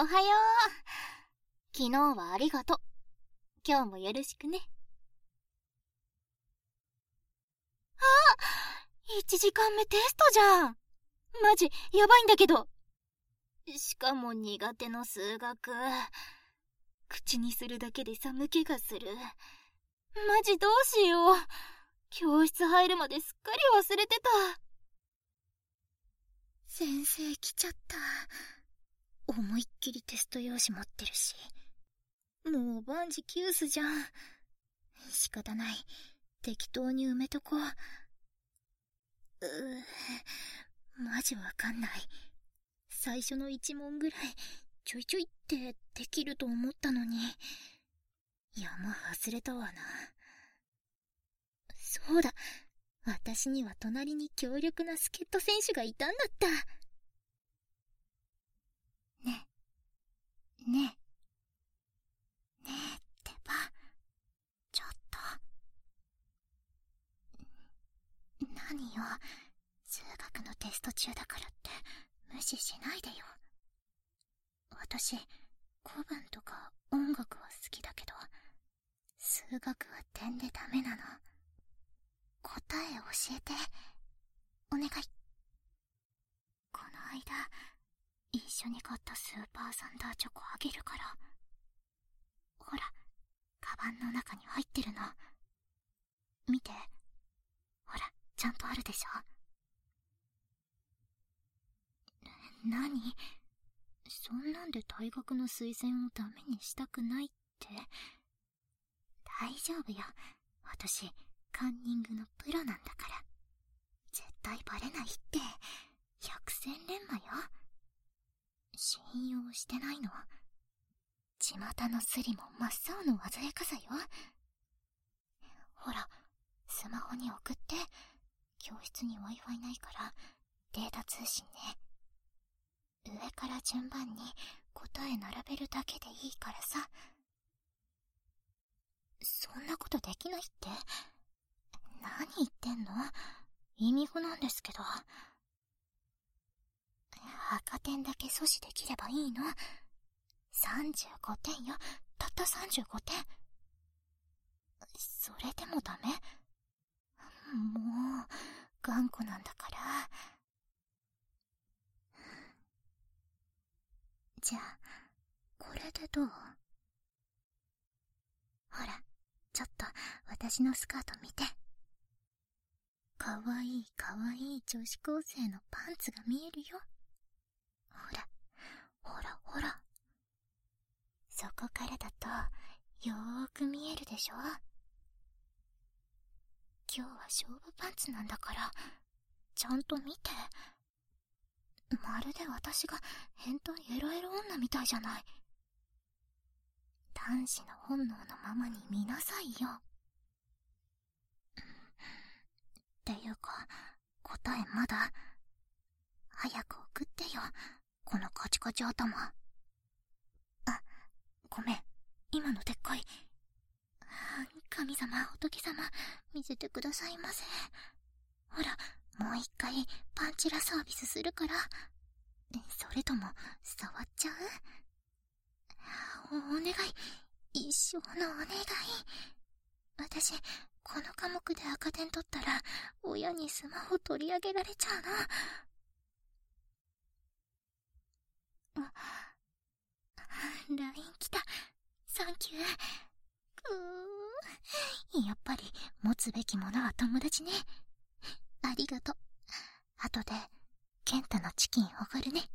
おはよう。昨日はありがとう。今日もよろしくね。あ1時間目テストじゃん。マジ、やばいんだけど。しかも苦手の数学。口にするだけで寒気がする。マジどうしよう。教室入るまですっかり忘れてた。先生来ちゃった。思いっきりテスト用紙持ってるし。もう万事休すじゃん。仕方ない。適当に埋めとこう。うぅ、マジわかんない。最初の一問ぐらい、ちょいちょいってできると思ったのに。山外れたわな。そうだ。私には隣に強力な助っ人選手がいたんだった。ね。ね。ねえってば、ちょっと。何よ、数学のテスト中だからって無視しないでよ。私、古文とか音楽は好きだけど、数学は点でダメなの。答え教えて。お願い。この間、緒に買ったスーパーサンダーチョコあげるから。ほら、カバンの中に入ってるの。見て。ほら、ちゃんとあるでしょ何？そんなんで大学の推薦をダメにしたくないって。大丈夫よ。私、カンニングのプロなんだから。絶対バレないって、百戦錬磨よ。信用してないの？巷のスリも真っ青の鮮やかさよ？ほら、スマホに送って。教室に Wi-Fi ないから、データ通信ね。上から順番に答え並べるだけでいいからさ。そんなことできないって？何言ってんの？意味不なんですけど。赤点だけ阻止できればいいの ?35 点よ。たった35点。それでもダメ？もう、頑固なんだから。じゃあ、これでどう？ほら、ちょっと私のスカート見て。かわいいかわいい女子高生のパンツが見えるよ。ほら、ほらほら。そこからだと、よーく見えるでしょ？今日は勝負パンツなんだから、ちゃんと見て。まるで私が変態エロエロ女みたいじゃない。男子の本能のままに見なさいよ。っていうか、答えまだ。早く送ってよ、このカチカチ頭。あ、ごめん、今のでっかい。神様、仏様、見せてくださいませ。ほら、もう一回パンチラサービスするから。それとも、触っちゃう？お願い。一生のお願い。私、この科目で赤点取ったら、親にスマホ取り上げられちゃうな。あ、LINE 来た。サンキュー。くー。やっぱり、持つべきものは友達ね。ありがとう。後で、ケンタのチキンおごるね。